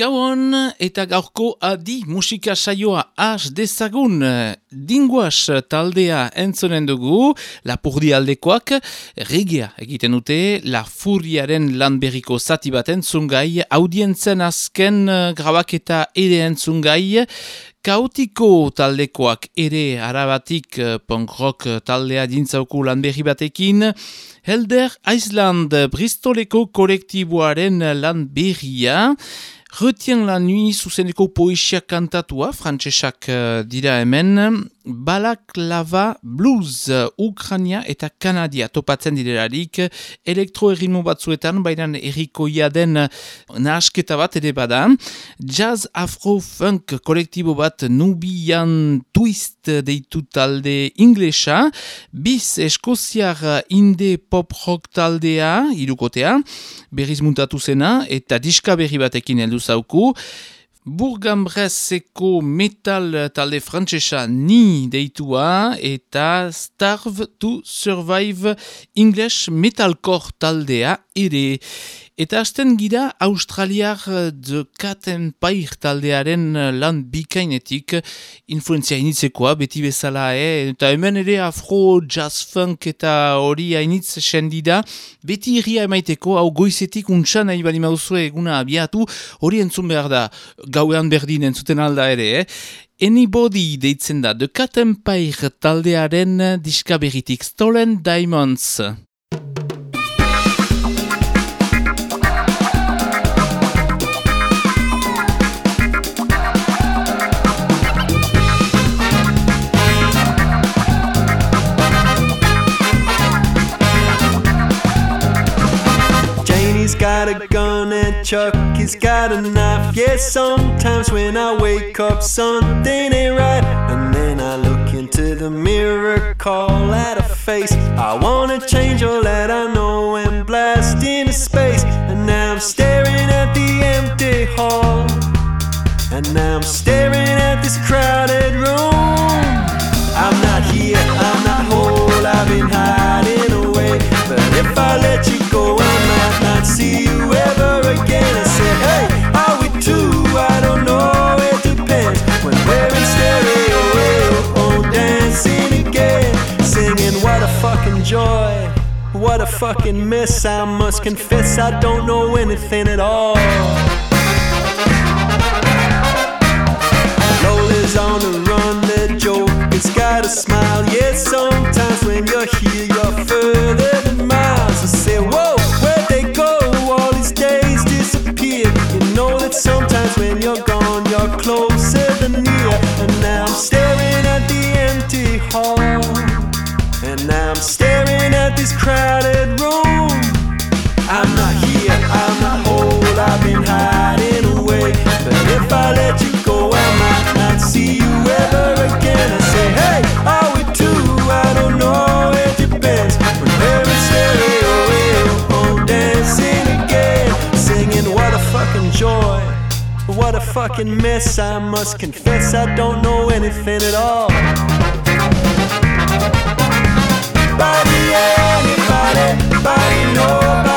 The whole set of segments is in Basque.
Gauan eta gaurko adi musika saioa has dezagun. Dinguas taldea entzonen dugu lapurdi aldekoak regea egiten dute la furiaren lan berriko zati bat entzungai audientzen azken grabaketa ere entzungai Kautiko taldekoak ere arabatik punk rock taldea dintzauku lan berri batekin Helder Island Bristoleko kolektiboaren lan berria Retien la nui zuzeneko poesia kantatua, frantsesak uh, dira hemen, balak lava blues, uh, Ukrania eta Kanadia topatzen direlarik, elektroerritmo batzuetan, baina errikoia den nahasketa bat ere bada, jazz afro-funk kolektibo bat nubian twist deitu talde inglesa, biz eskoziar inde pop rock taldea, irukotea, berriz muntatu zena, eta diska berri batekin heldu zauku. Burgambrezeko metal talde frantsesa ni deitua eta Starve to Survive English Metalcore taldea ere. Eta hasten gira Australiar The Cat Empire taldearen lan bikainetik influenzia initzekoa, beti bezala, eh? eta hemen ere afro, jazz, funk eta hori hainitz sendida, beti irria emaiteko, hau goizetik untsan nahi bali mauzue eguna abiatu, hori entzun behar da, gauean berdin entzuten alda ere, eh? Anybody deitzen da, The Cat Empire taldearen diskaberitik Stolen Diamonds. A gun and Chucky's got a knife. Yeah, sometimes when I wake up, something ain't right. And then I look into the mirror, call out a face. I wanna change all that I know and blast into space. And now I'm staring at the empty hall. And now I'm staring at this crowded room. I'm not here, I'm not whole, I've been hiding away. But if I let you go, I might not see joy. What a fucking mess, I must confess, I don't know anything at all. Lola's on the run, the joke, it's got a smile. Yeah, sometimes when you're here, you're further than miles. I say, whoa, where'd they go? All these days disappear. You know that sometimes when you're gone, you're closer than near. And now I'm staring if I let you go, I might not see you ever again. I say, hey, are we two? I don't know, it depends. We're dancing again. Singing, what a fucking joy. What a fucking mess, I must confess, I don't know anything at all. Body, anybody, body, nobody,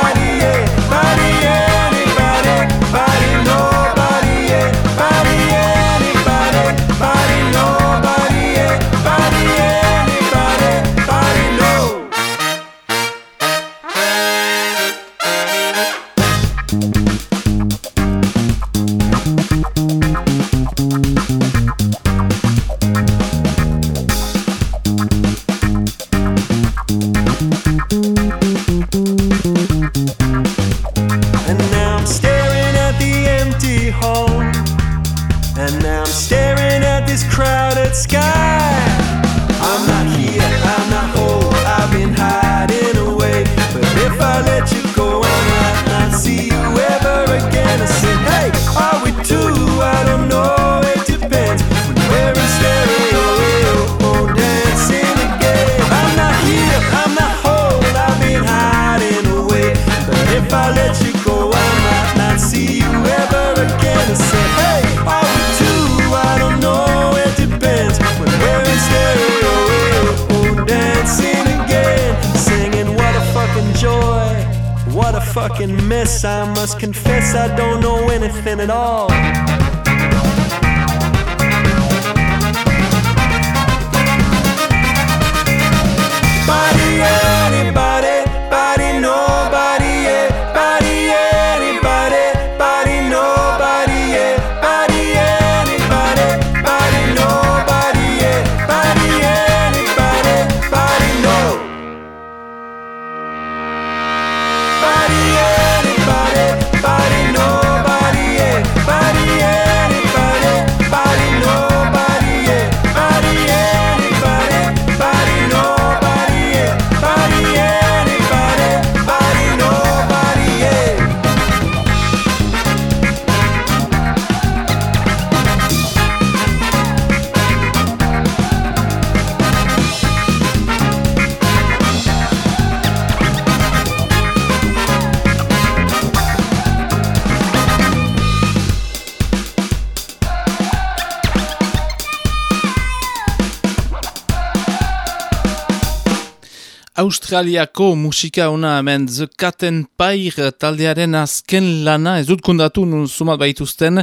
Australiako musika ona hemen. The Cat and Pair taldearen azken lana, ez dut kondatu nun sumat baituzten,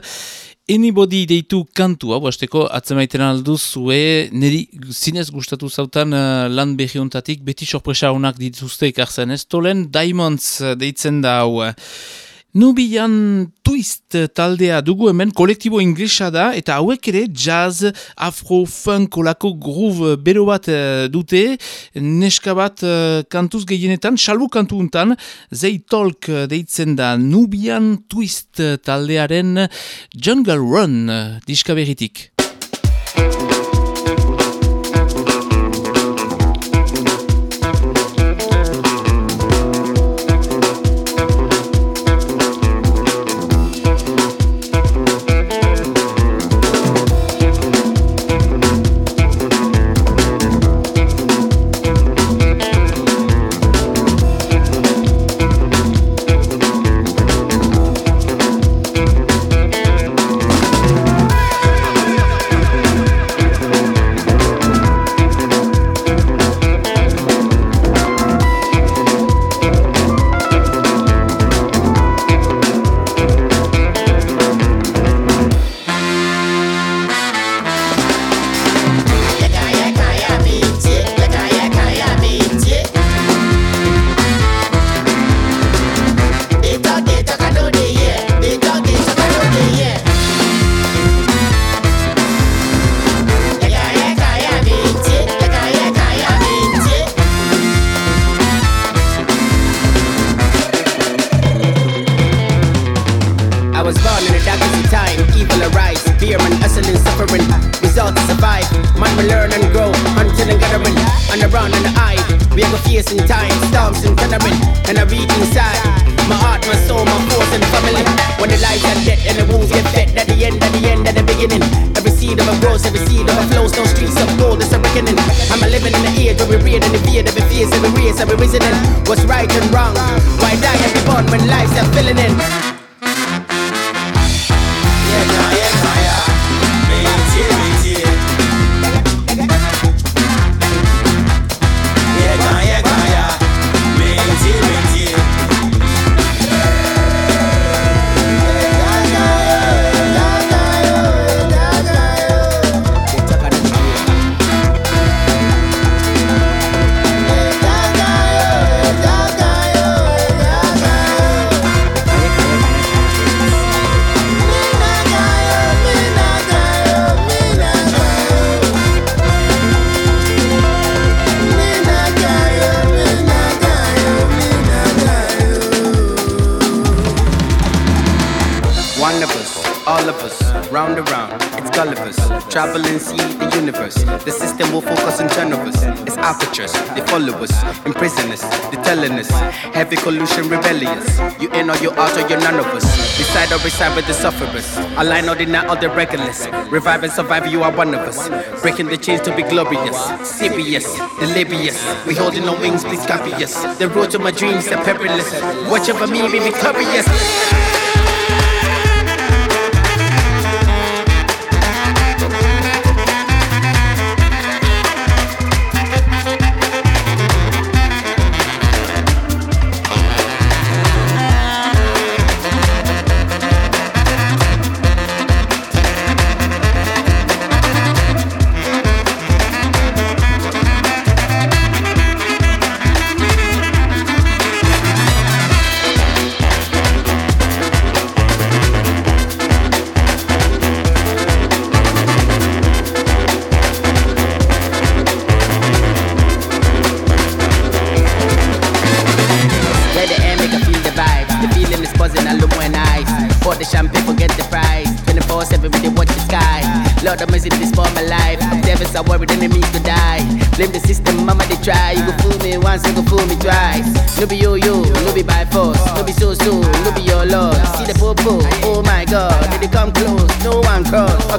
Anybody deitu kantu, hau hasteko atzemaiten alduz zue, niri zinez gustatu zautan uh, lan behiontatik, beti sorpresa honak dituzte ekartzen. Ez, tolen Diamonds deitzen da hau. Nubian Twist taldea dugu hemen kolektibo inglesa da eta hauek ere jazz, afro, funk, olako groove bero bat eh, dute, neska bat eh, kantuz gehienetan, salbu kantu untan, zei talk eh, deitzen da Nubian Twist taldearen Jungle Run diska berritik. Travel and see the universe. The system will focus on turn us. It's apertures, they follow us, imprison us, they telling us. Heavy collusion, rebellious. You in or you out or you're none of us. Beside or beside with the sufferers. Align or deny all the regulars. Revive and survive, you are one of us. Breaking the chains to be glorious. Serious, delirious. We holding our wings, please copy us. The road to my dreams are perilous. Watch over me, be victorious.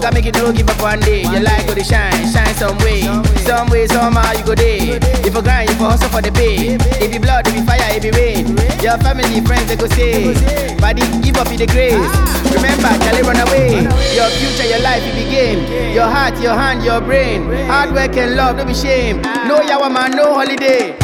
Can make it no give up one day. Your light go to shine, shine some way. Some way, somehow you go there. If you grind, you hustle for the pay. If you blood, if you fire, if you rain. Your family, friends, they go say. Body, give up in the grace. Remember, Charlie, run away. Your future, your life, it begin. Your heart, your hand, your brain. Hard work and love, no be shame. No yawa man, no holiday.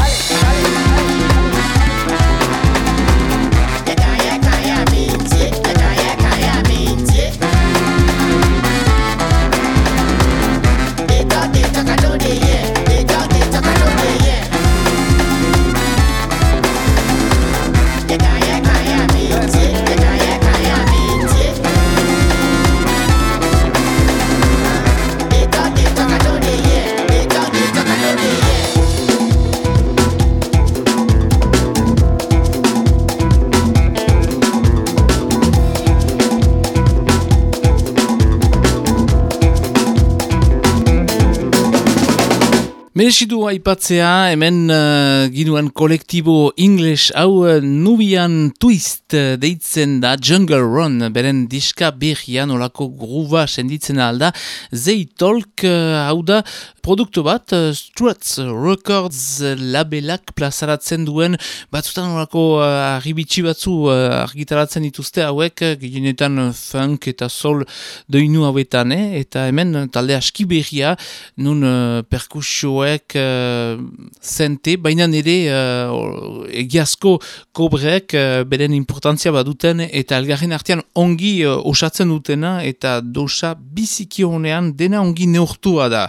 Meresidu aipatzea, hemen uh, ginuen kolektibo English hau uh, Nubian Twist uh, deitzen da Jungle Run, beren diska berrian olako gruba senditzen alda. Zei tolk uh, hau da produktu bat, uh, Struts Records labelak plazaratzen duen, batzutan olako uh, arribitsi batzu uh, argitaratzen dituzte hauek, uh, funk eta soul doinu hauetan, eh? eta hemen talde aski berria, nun uh, perkusioa uh, zente, baina nire uh, egiazko kobrek uh, beren importantzia baduten eta algarren artean ongi uh, osatzen dutena eta dosa biziki honean dena ongi neurtua da.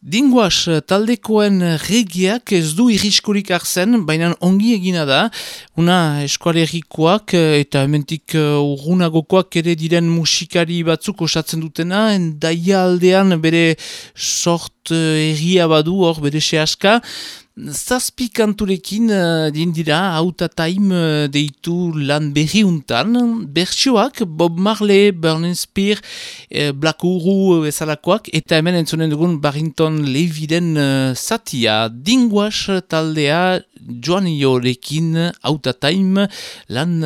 Dinguas taldekoen regiak ez du iriskorik arzen, baina ongi egina da. Una eskualerikoak eta ementik urgunagokoak ere diren musikari batzuk osatzen dutena, endaia aldean bere sort erria badu hor bere sehaska. Zazpi kanturekin uh, dira, auta taim uh, deitu lan berriuntan. Bertsioak Bob Marley, Burning Spear, uh, Black Uru ezalakoak, eta hemen entzunen dugun Barrington Leviden uh, satia. Dinguas taldea joan iorekin auta taim lan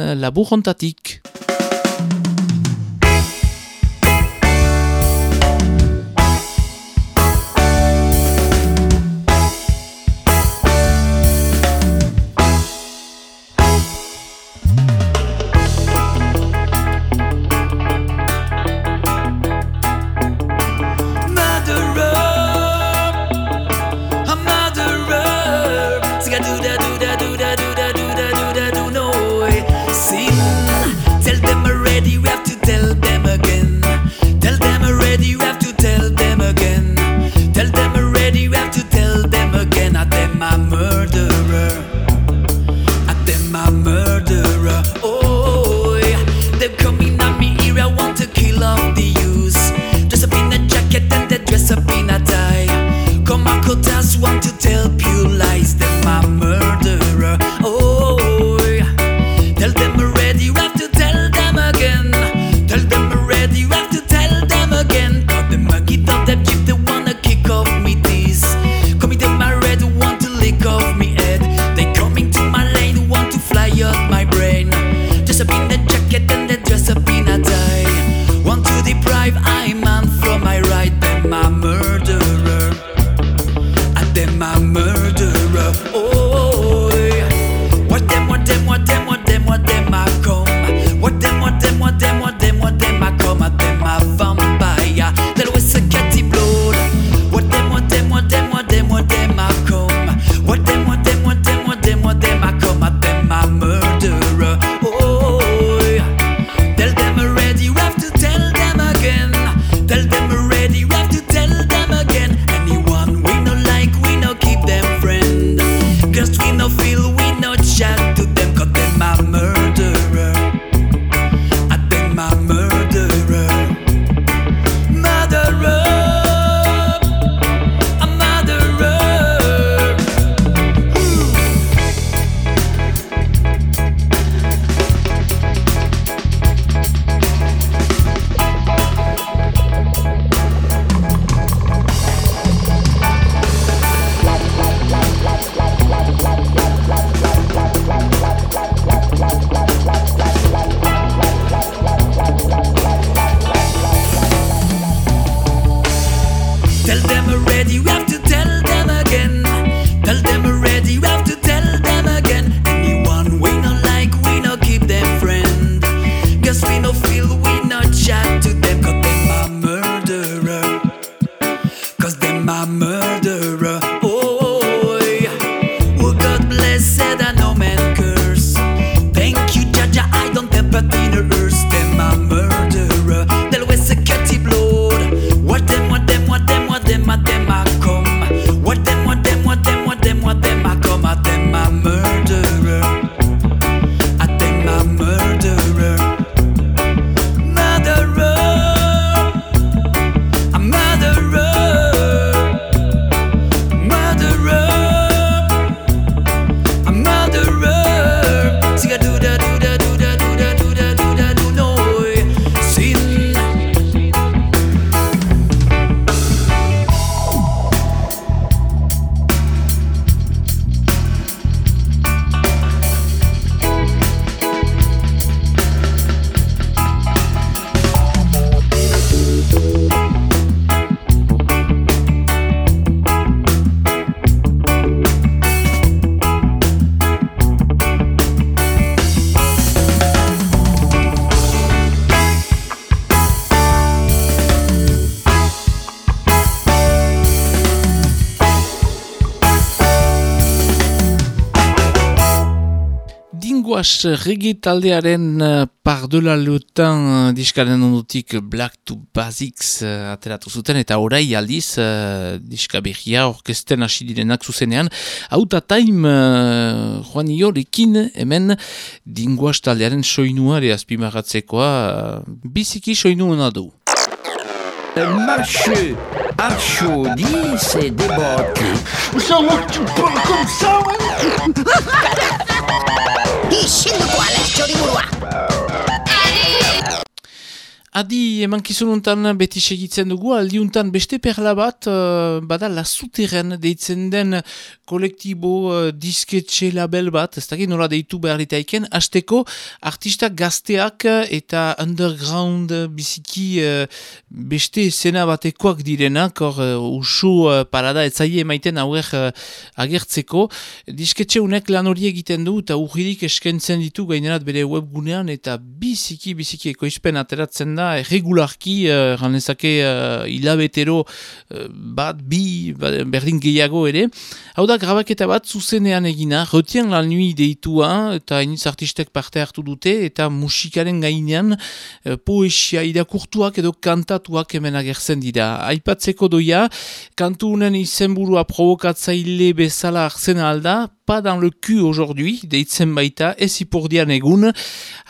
my murder. Dinguas regi taldearen uh, pardela lutan uh, diskaren ondutik Black to Basics uh, ateratu zuten eta orai aldiz uh, diska behia orkesten hasi direnak zuzenean. Hauta time uh, joan iorekin hemen Dinguas taldearen soinua ere azpimagatzekoa uh, biziki soinu hona du. Marche, archaud, dis et déboîté. Ça va, tu parles comme ça, ouais Isilduko ala txoriburua! Adi emankizununtan beti segitzen dugu, aldiuntan beste perla bat, uh, bada la suteren deitzen den kolektibo uh, disketxe label bat, ez dakit nola deitu behar ditaiken, azteko artista gazteak eta underground biziki uh, beste zena batekoak direnak, hor uh, usu uh, parada etzaile emaiten hauek uh, agertzeko, disketxe unek lan hori egiten du eta urridik eskentzen ditu gainerat bere webgunean eta biziki biziki ekoizpen ateratzen da da, regularki, uh, ranezake uh, hilabetero uh, bat, bi, ba, berdin gehiago ere. Hau da, grabaketa bat zuzenean egina, retien lan nui deitua, eta iniz artistek parte hartu dute, eta musikaren gainean uh, poesia irakurtuak edo kantatuak hemen agertzen dira. Aipatzeko doia, kantu unen izenburua provokatzaile bezala arzen alda, pas dans le cul aujourd'hui, deitzen baita, ez ipurdian egun.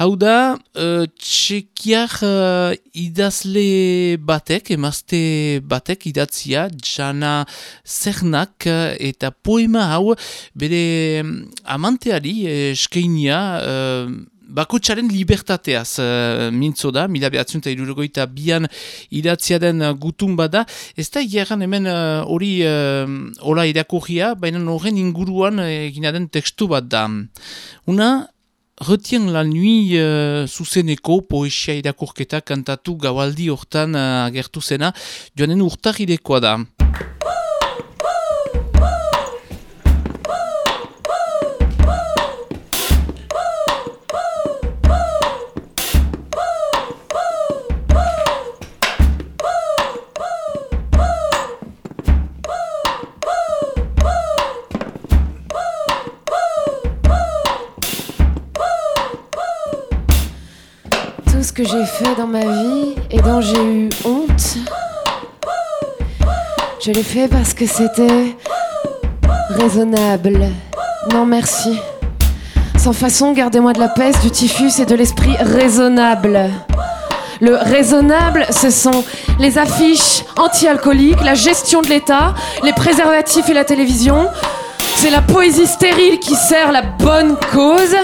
Hau da, uh, txekiar uh, idazle batek, emazte batek idatzia, jana zernak eta poema hau, bere um, amanteari eskeinia, uh, Bakotsaren libertateaz uh, mintzo da, mila behatzen eta irurogoita bian idatzia den uh, gutun bada. Ez da hieran hemen uh, hori uh, uh, irakurria, baina horren inguruan egina den tekstu bat da. Una, retien la nui uh, zuzeneko poesia irakurketa kantatu gaualdi hortan uh, agertu zena, joanen urtahidekoa da. Que j'ai fait dans ma vie et dont j'ai eu honte, je l'ai fait parce que c'était raisonnable. Non merci. Sans façon, gardez-moi de la peste, du typhus et de l'esprit raisonnable. Le raisonnable, ce sont les affiches anti-alcooliques, la gestion de l'État, les préservatifs et la télévision. C'est la poésie stérile qui sert la bonne cause.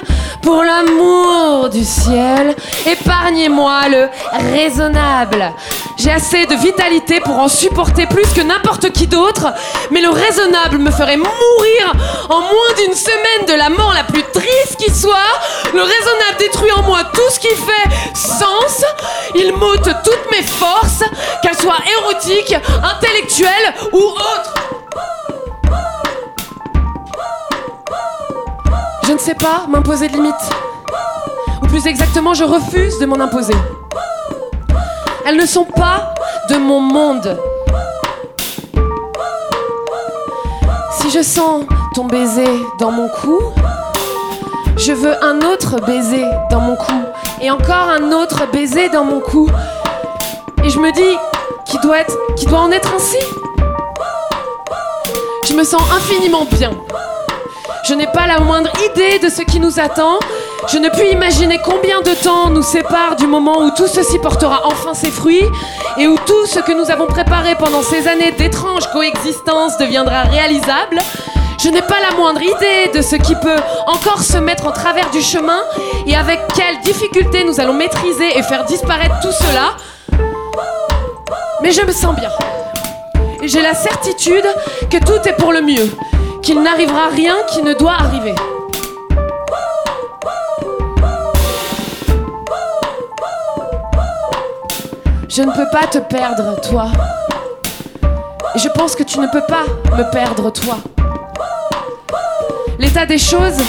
Pour l'amour du ciel, épargnez-moi le raisonnable. J'ai assez de vitalité pour en supporter plus que n'importe qui d'autre, mais le raisonnable me ferait mourir en moins d'une semaine de la mort la plus triste qui soit. Le raisonnable détruit en moi tout ce qui fait sens. Il m'ôte toutes mes forces, qu'elles soient érotiques, intellectuelles ou autres. Je ne sais pas m'imposer de limites. Ou plus exactement, je refuse de m'en imposer. Elles ne sont pas de mon monde. Si je sens ton baiser dans mon cou, je veux un autre baiser dans mon cou. Et encore un autre baiser dans mon cou. Et je me dis qu'il doit, être, qu'il doit en être ainsi. Je me sens infiniment bien. Je n'ai pas la moindre idée de ce qui nous attend. Je ne puis imaginer combien de temps nous sépare du moment où tout ceci portera enfin ses fruits et où tout ce que nous avons préparé pendant ces années d'étrange coexistence deviendra réalisable. Je n'ai pas la moindre idée de ce qui peut encore se mettre en travers du chemin et avec quelles difficultés nous allons maîtriser et faire disparaître tout cela. Mais je me sens bien. Et j'ai la certitude que tout est pour le mieux qu'il n'arrivera rien qui ne doit arriver. Je ne peux pas te perdre, toi. Et je pense que tu ne peux pas me perdre, toi. L'état des choses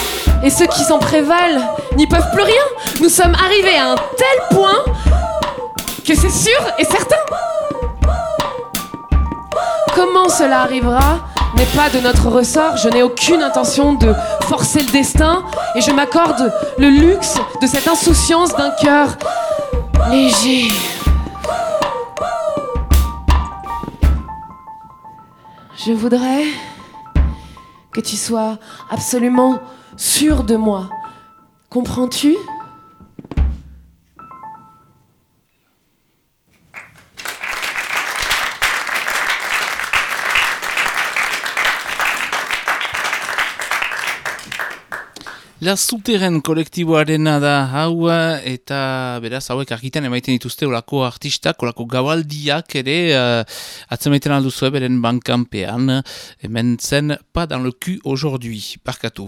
et ceux qui s'en prévalent n'y peuvent plus rien. Nous sommes arrivés à un tel point que c'est sûr et certain. Comment cela arrivera? N'est pas de notre ressort, je n'ai aucune intention de forcer le destin et je m'accorde le luxe de cette insouciance d'un cœur léger. Je voudrais que tu sois absolument sûr de moi. Comprends-tu? La Zuteren kolektiboarena da hau eta beraz hauek argitan emaiten dituzte olako artistak, olako gabaldiak ere uh, atzemaiten alduzue beren bankanpean hemen zen pas dans le cul aujourd'hui, parkatu.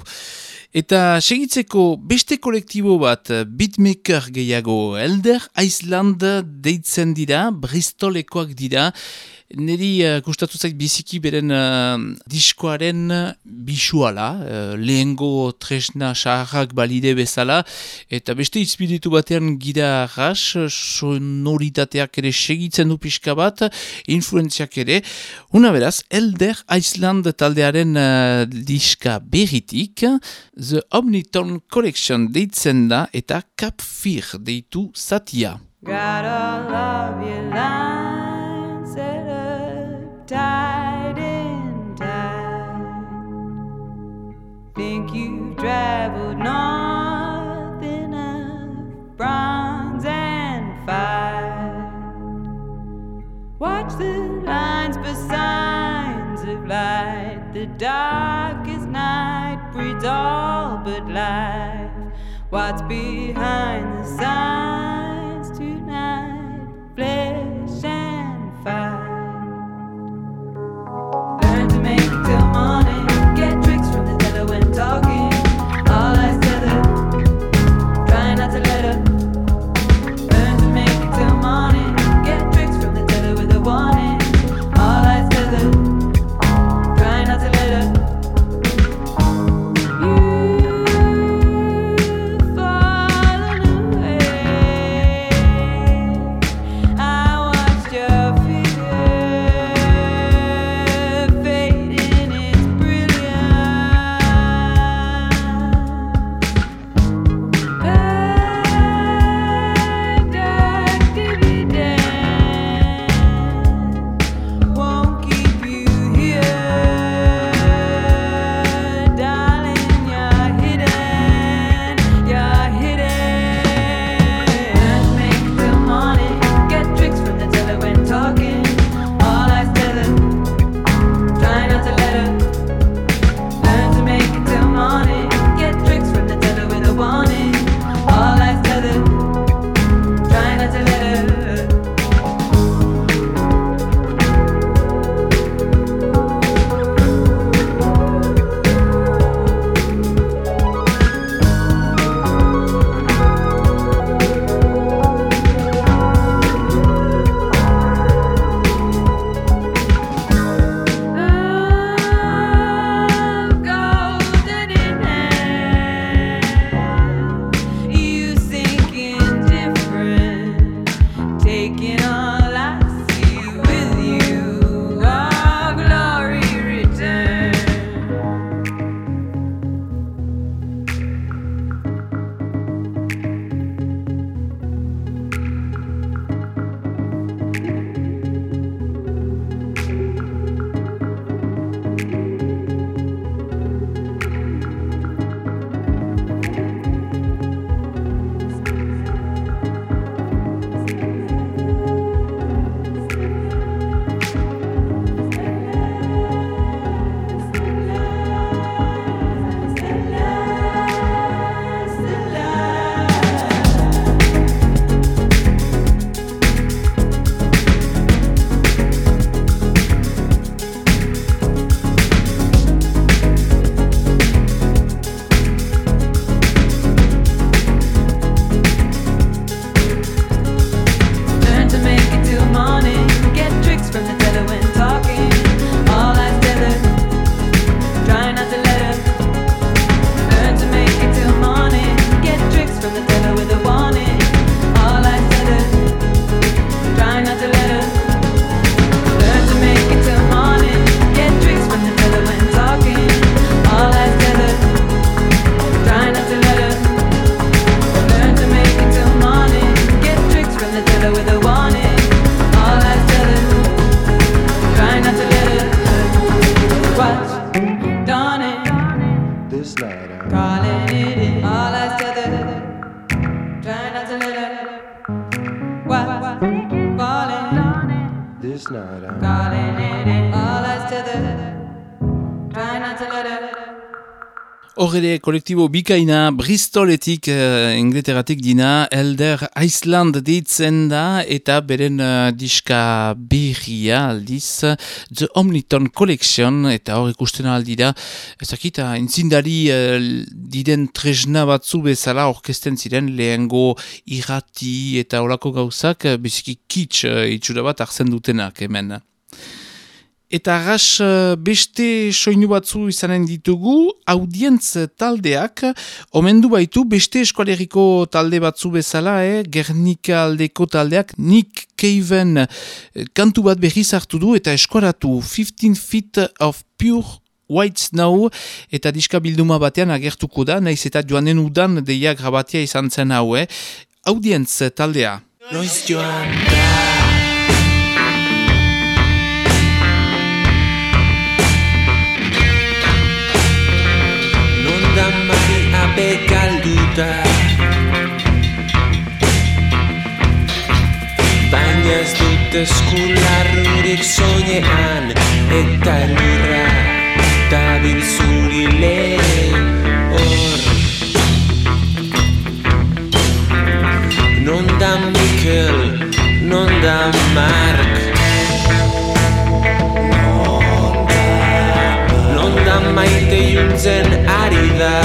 Eta segitzeko beste kolektibo bat beatmaker gehiago Elder Iceland deitzen dira, Bristolekoak dira, Neri uh, gustatu zait biziki beren uh, diskoaren bisuala, uh, lehengo tresna saharrak balide bezala, eta beste izpiritu batean gira ras, sonoritateak ere segitzen du pixka bat, influenziak ere. Una beraz, Elder Iceland taldearen uh, diska berritik, The Omniton Collection deitzen da eta Cap Fear deitu zatia. Got all of your lines set tight and tight. Think you've traveled north enough, bronze and fire. Watch the lines for signs of light. The darkest night breeds all but life. What's behind the signs just not. Uh, I'm... All eyes to the, try not to let it. Hor ere kolektibo bikaina Bristoletik, uh, Ingleteratik dina, Elder Iceland ditzen da, eta beren uh, diska berria aldiz, The Omniton Collection, eta hor ikusten aldira, ezakita, entzindari uh, diren tresna batzu bezala orkesten ziren lehengo irrati eta olako gauzak, uh, biziki kits uh, itxura bat arzen dutenak hemen. Eta gas eh, beste soinu batzu izanen ditugu, audientz taldeak, omendu baitu beste eskualeriko talde batzu bezala, eh? Gernika aldeko taldeak, Nick Caven eh, kantu bat berriz hartu du eta eskuaratu 15 Feet of Pure White Snow eta diska bilduma batean agertuko da, naiz eta joanen udan deia grabatia izan zen hau, eh? Audientz taldea. Noiz joan da dut eskularrurik soinean Eta lurra dabil zuri lehen hor. Non da Mikel, non da Mark. Non da maite juntzen ari da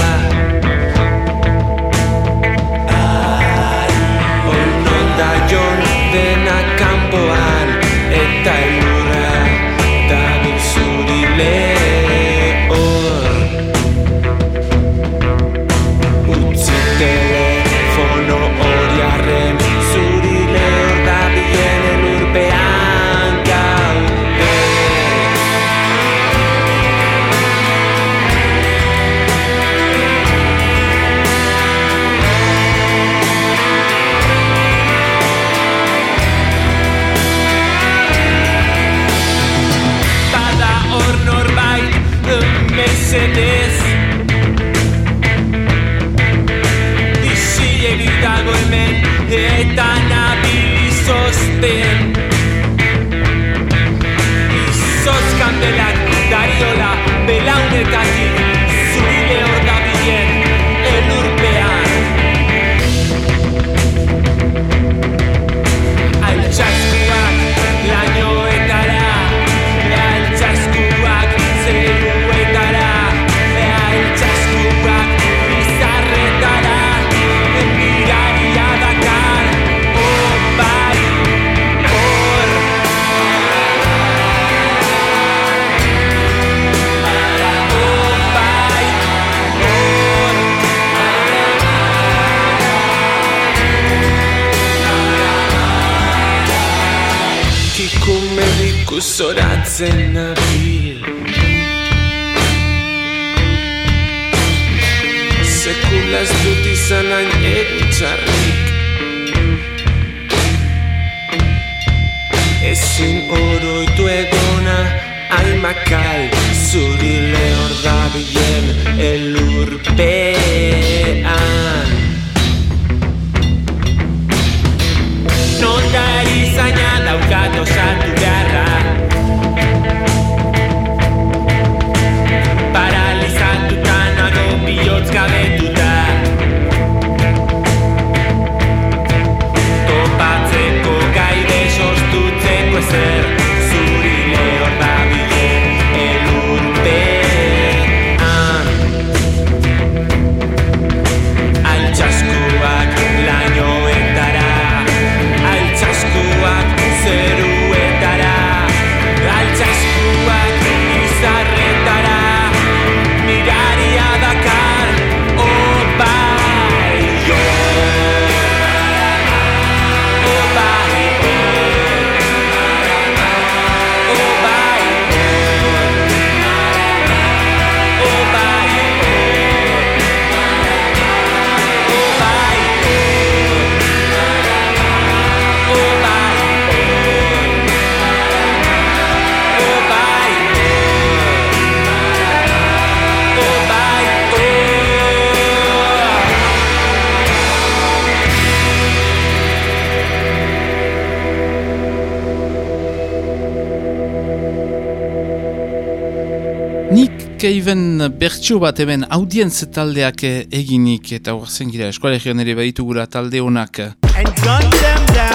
Keiven bertxo bat hemen audientz taldeak eginik eta horzen gira eskualegian ere baditugula talde honak. and gun them down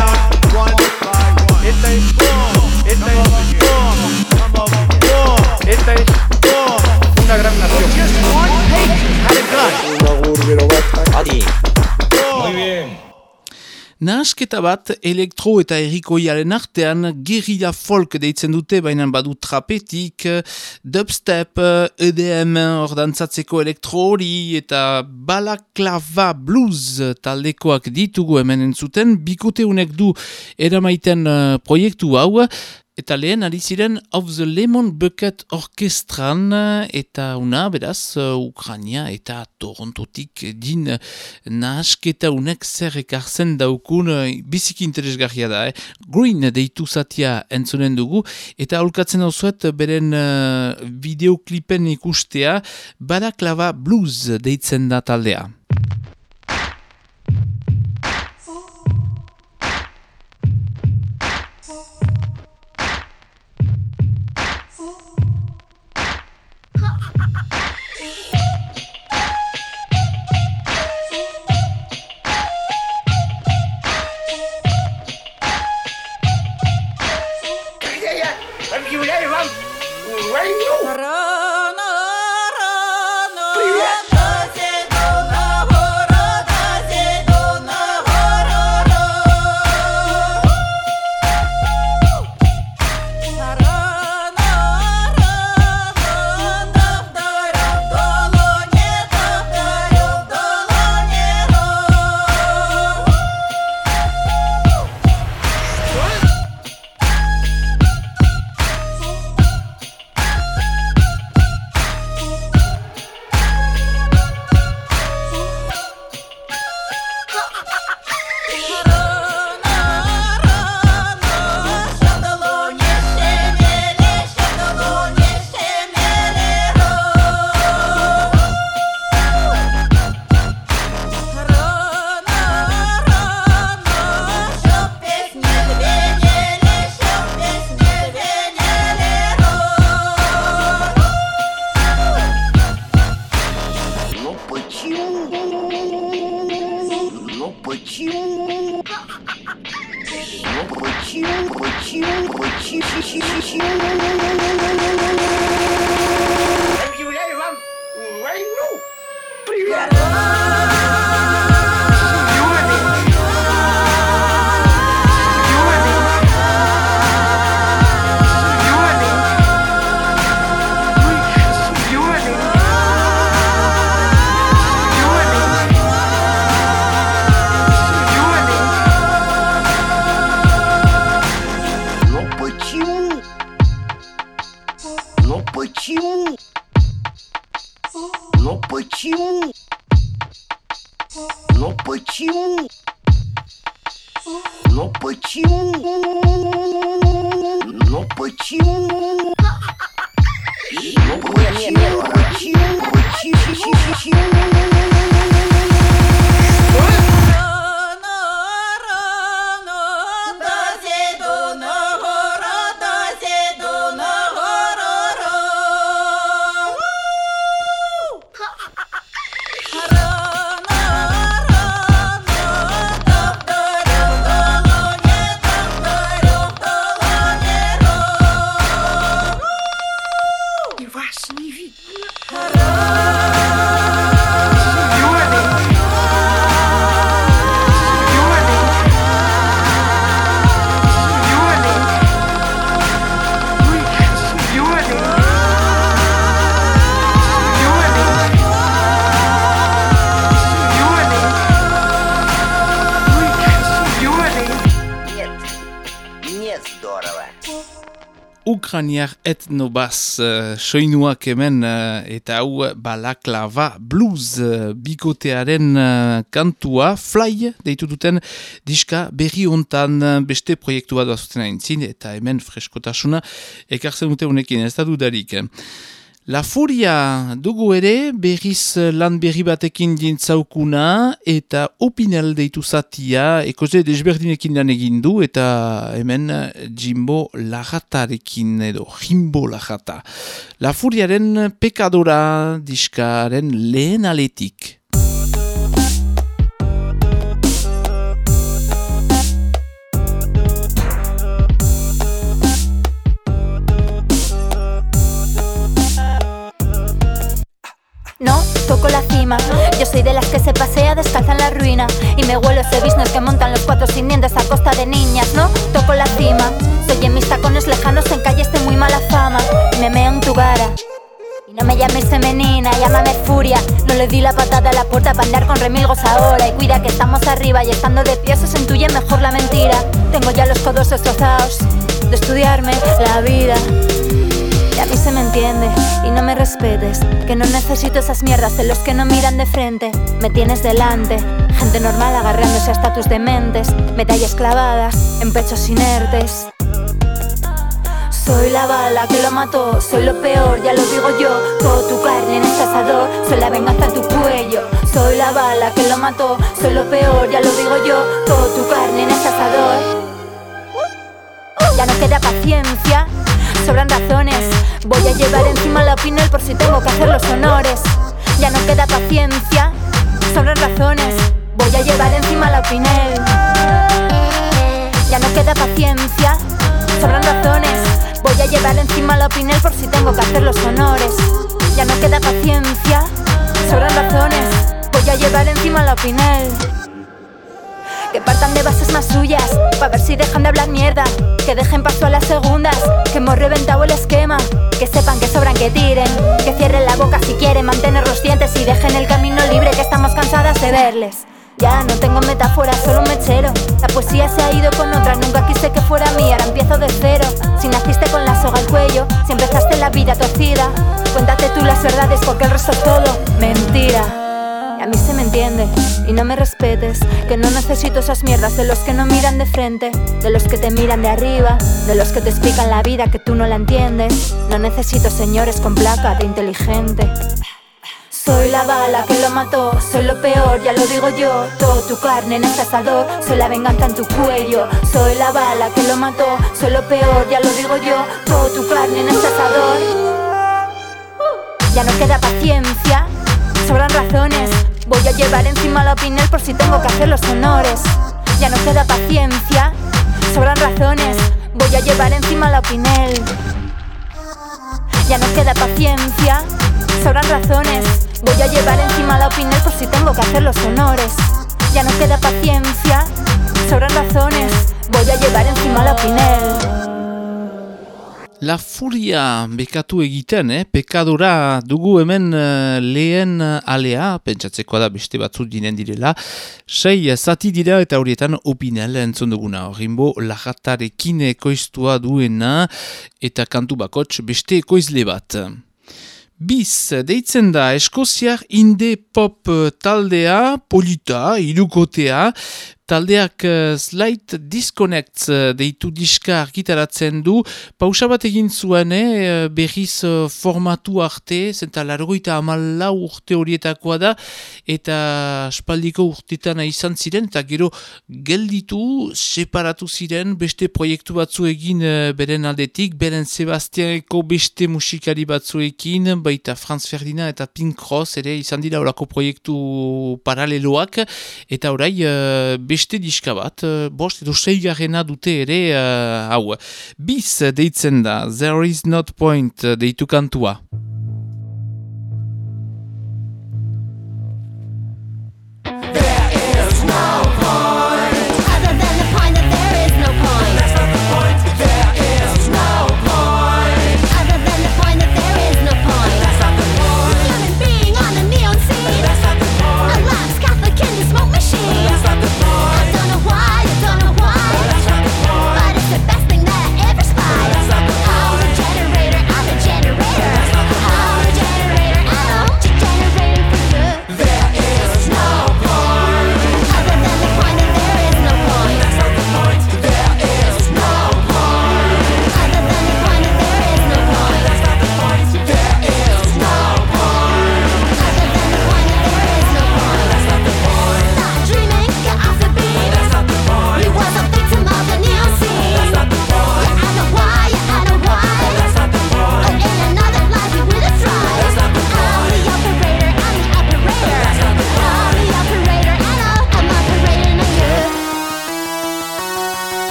Nahasketa bat elektro eta errikoiaren artean gerilla folk deitzen dute, baina badu trapetik, dubstep, EDM ordantzatzeko elektro hori eta balaklava blues taldekoak ditugu hemen entzuten, bikoteunek du eramaiten uh, proiektu hau, Eta lehen ari ziren Of the Lemon Bucket Orkestran eta una beraz uh, Ukrania eta Torontotik din nahasketa unek zer ekartzen daukun biziki interesgarria da. Eh? Green deitu zatia entzunen dugu eta aurkatzen dauzuet beren uh, videoklipen ikustea Badaklava Blues deitzen da taldea. Ukrainiar etnobaz uh, soinuak hemen uh, eta hau balaklava blues uh, bikotearen uh, kantua fly deitu duten diska berri hontan beste proiektu bat bazuten aintzin eta hemen freskotasuna ekartzen dute honekin ez da dudarik. La Furia dugu ere berriz lan berri batekin dintzaukuna eta opinel deitu zatia ekoze desberdinekin lan egin du eta hemen Jimbo Lajatarekin edo Jimbo Lajata. La Furiaren pekadora diskaren lehen aletik. No, toco la cima. Yo soy de las que se pasea descalza en la ruina. Y me huelo ese business que montan los cuatro sin dientes a costa de niñas. No, toco la cima. Soy en mis tacones lejanos en calles de muy mala fama. Y me meo en tu cara. Y no me llames femenina, llámame furia. No le di la patada a la puerta para andar con remilgos ahora. Y cuida que estamos arriba y estando de pie se sentuye mejor la mentira. Tengo ya los codos destrozados de estudiarme la vida. A mí se me entiende. Y no me respetes Que no necesito esas mierdas de los que no miran de frente. Me tienes delante Gente normal agarrándose a estatus dementes. Medallas clavadas en pechos inertes. Soy la bala que lo mató, soy lo peor, ya lo digo yo. Todo tu carne en este asador, soy la venganza en tu cuello. Soy la bala que lo mató, soy lo peor, ya lo digo yo. Todo tu carne en este asador. Ya no queda paciencia, sobran razones. Voy a llevar encima la opinión por si tengo que hacer los honores. Ya no queda paciencia, sobran razones. Voy a llevar encima la opinión. Ya no queda paciencia, sobran razones. Voy a llevar encima la opinión por si tengo que hacer los honores. Ya no queda paciencia, sobran razones. Voy a llevar encima la opinión que partan de bases más suyas, pa' ver si dejan de hablar mierda. Que dejen paso a las segundas, que hemos reventado el esquema. Que sepan que sobran, que tiren. Que cierren la boca si quieren, mantener los dientes y dejen el camino libre, que estamos cansadas de verles. Ya no tengo metáforas, solo un mechero. La poesía se ha ido con otra, nunca quise que fuera mía, ahora empiezo de cero. Si naciste con la soga al cuello, si empezaste la vida torcida, cuéntate tú las verdades porque el resto es todo mentira. A mí se me entiende y no me respetes Que no necesito esas mierdas de los que no miran de frente De los que te miran de arriba De los que te explican la vida que tú no la entiendes No necesito señores con placa de inteligente soy la bala que lo mató, soy lo peor, ya lo digo yo. Todo tu carne en este asador, soy la venganza en tu cuello. Soy la bala que lo mató, soy lo peor, ya lo digo yo. Todo tu carne en este asador. Ya no queda paciencia, sobran razones. Voy a llevar encima la opinión por si tengo que hacer los honores. Ya no queda paciencia, sobran razones. Voy a llevar encima la opinión. Ya no queda paciencia, sobran razones. Voy a llevar encima la opinión por si tengo que hacer los honores. Ya no queda paciencia, sobran razones. Voy a llevar encima la opinión. La furia bekatu egiten, eh? pekadora dugu hemen uh, lehen alea, pentsatzekoa da beste batzut dinen direla, sei zati dira eta horietan opinel entzun duguna. Rimbo lajatarekin ekoiztua duena eta kantu bakots beste ekoizle bat. Biz, deitzen da Eskoziar inde pop taldea, polita, irukotea, taldeak uh, Slight Disconnect uh, deitu diska argitaratzen du, pausa bat egin zuen, eh, berriz uh, formatu arte, zenta largoita amala urte horietakoa da, eta espaldiko urtetan izan ziren, eta gero gelditu, separatu ziren, beste proiektu batzu egin uh, beren aldetik, beren Sebastianeko beste musikari batzuekin, baita Franz Ferdinand eta Pink Cross, ere izan dira orako proiektu paraleloak, eta orai uh, beste diska bat, uh, bost edo seigarrena dute ere uh, hau. Biz deitzen da, There is not point uh, deitu kantua.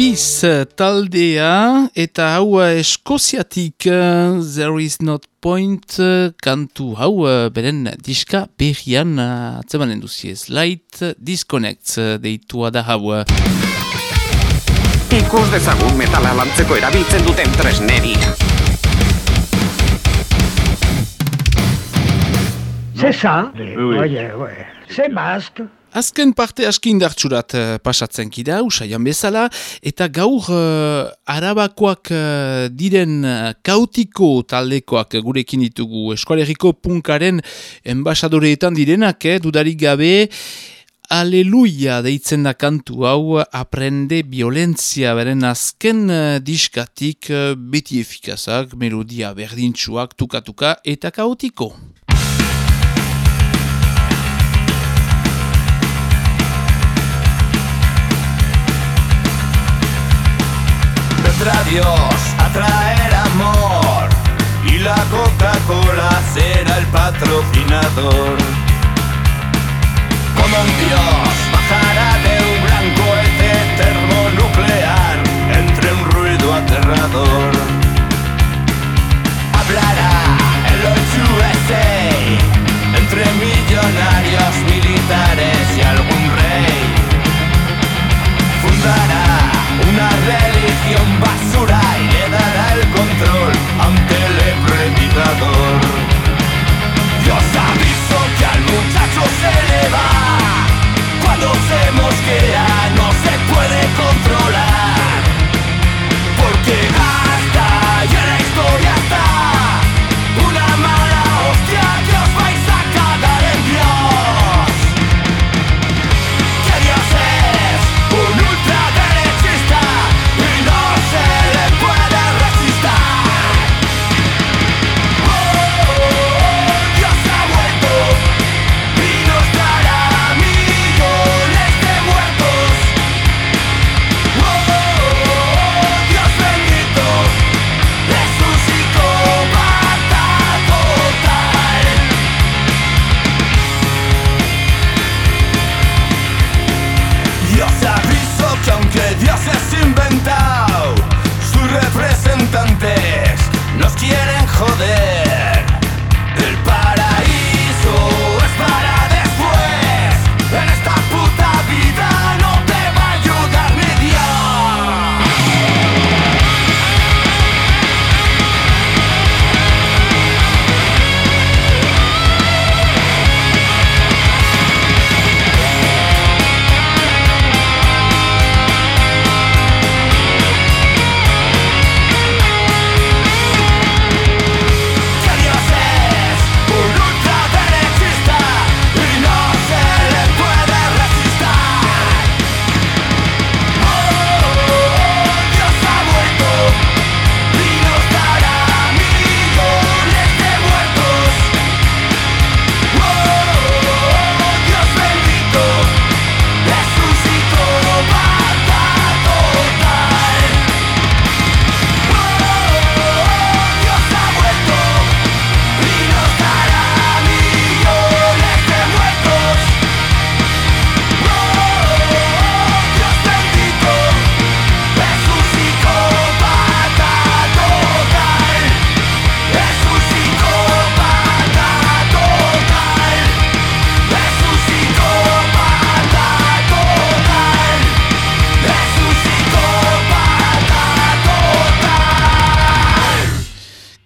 Eh, taldea eta hau eskoziatik There is not point eh, kantu hau beren diska berrian atzemanen duziez. Light Disconnects eh, deitua da hau. Ikus dezagun metala lantzeko erabiltzen duten tresneria. C'est ça Oye, ouais. C'est. Azken parte aski indartsurat eh, pasatzen kida, usaian bezala, eta gaur eh, arabakoak eh, diren kautiko taldekoak gurekin ditugu eskualeriko punkaren enbasadoreetan direnak, eh, dudarik gabe, Aleluia deitzen da kantu hau aprende violentzia beren azken eh, diskatik eh, beti efikazak, melodia berdintsuak, tukatuka eta kaotiko. Vendrá Dios a traer amor y la Coca-Cola será el patrocinador. Como un Dios bajará de un gran cohete termonuclear entre un ruido aterrador. Hablará los USA entre millonarios militares y algún rey fundará una religión basura y le dará el control a un telepredicador. Dios aviso que al muchacho se le va cuando se mosquea, no se puede controlar. Porque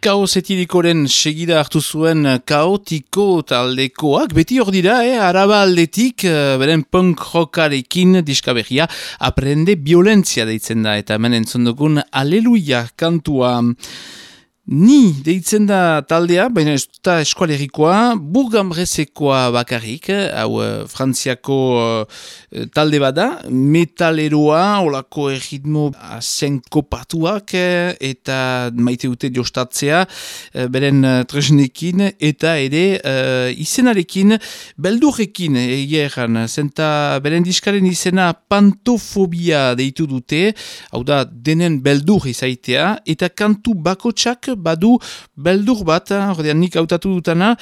Kaosetirikoren segida hartu zuen kaotiko taldekoak, beti hor dira, eh, araba aldetik, eh, beren punk rockarekin diskaberria, aprende violentzia deitzen da, eta hemen entzun dugun aleluia kantua. Ni deitzen da taldea, baina ez da eskualerikoa, burgambrezekoa bakarrik, hau eh, frantziako eh, talde bada, metaleroa, olako erritmo asenkopatuak eh, eta maite dute jostatzea beren tresnekin eta ere eh, izenarekin beldurrekin egia erran, zenta beren diskaren izena pantofobia deitu dute, hau da denen beldur izaitea, eta kantu bakotsak badu beldur bat, eh, ordean nik hautatu dutana,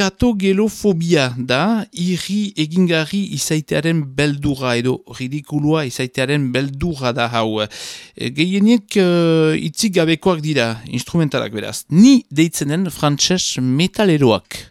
skatogelofobia da, irri egingarri izaitearen beldurra edo ridikulua izaitearen beldurra da hau. E, Gehienek uh, itzik gabekoak dira, instrumentalak beraz. Ni deitzenen frantses metaleroak.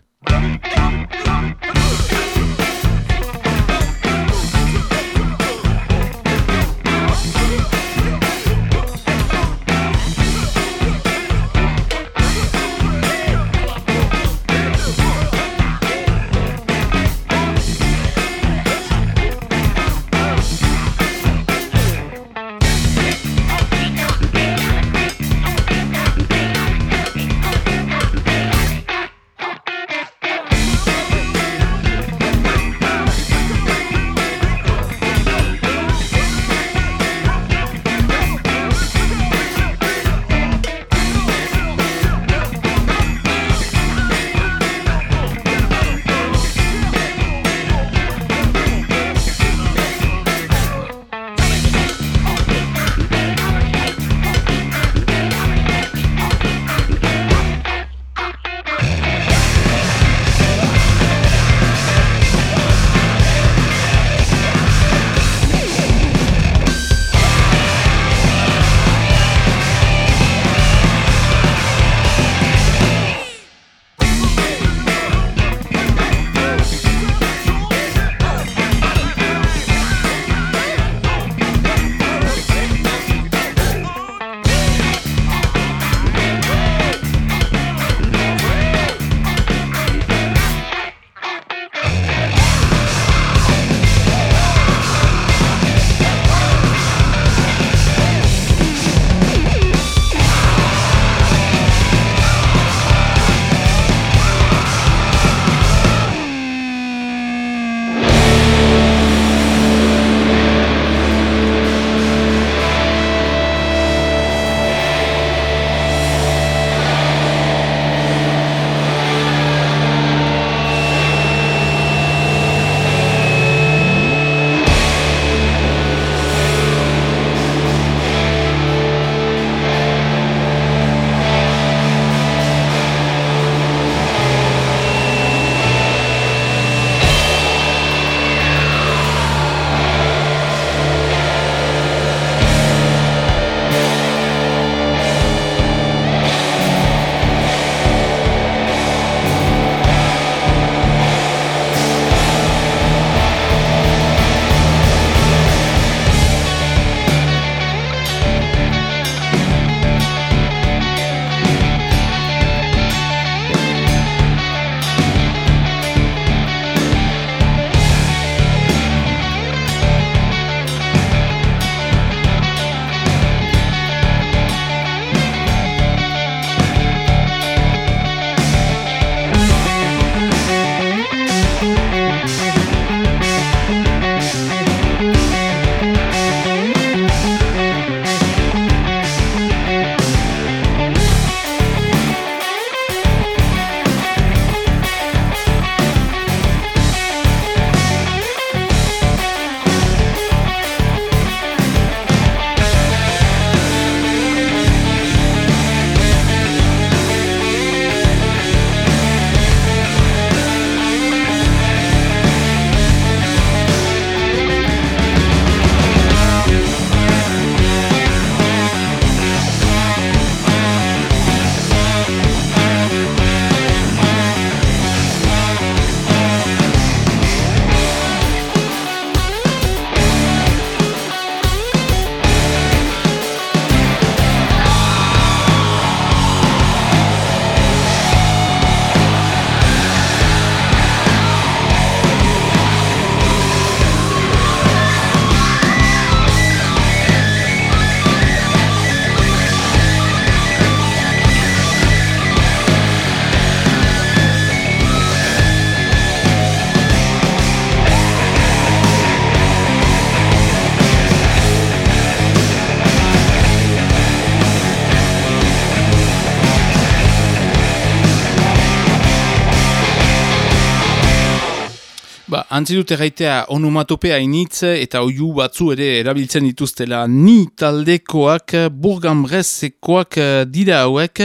Antzi dut erraitea onomatopea initz eta oiu batzu ere erabiltzen dituztela ni taldekoak burgambrezekoak eh, dira hauek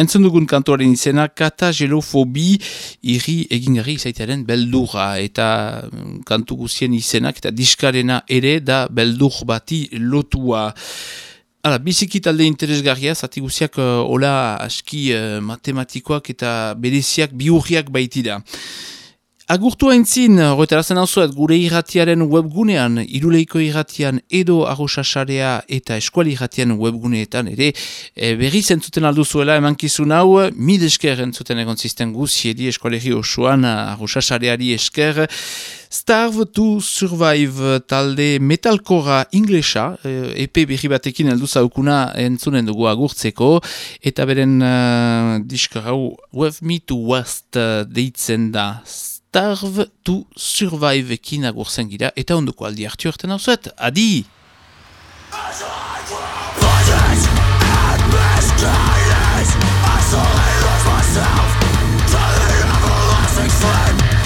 entzun dugun kantuaren izena kata gelofobi irri egingarri izaitearen beldurra eta mm, kantu guzien izenak eta diskarena ere da beldur bati lotua. Hala, biziki talde interesgarria, zati guziak uh, hola aski uh, matematikoak eta bereziak biurriak baitida. Agurtu haintzin, horretarazen hau gure irratiaren webgunean, iruleiko irratian edo arrosasarea eta eskuali irratian webguneetan, ere e, berri zentzuten aldu zuela emankizun hau, mil esker entzuten egon zisten guziedi eskualeri osoan arrosasareari esker, Starve to Survive talde metalkora inglesa, EP berri batekin heldu zaukuna entzunen dugu agurtzeko, eta beren uh, diska hau With Me to West uh, deitzen da Starve to Survive ekin agurtzen gira, eta ondoko aldi hartu erten hau zuet, adi! To enemy times, never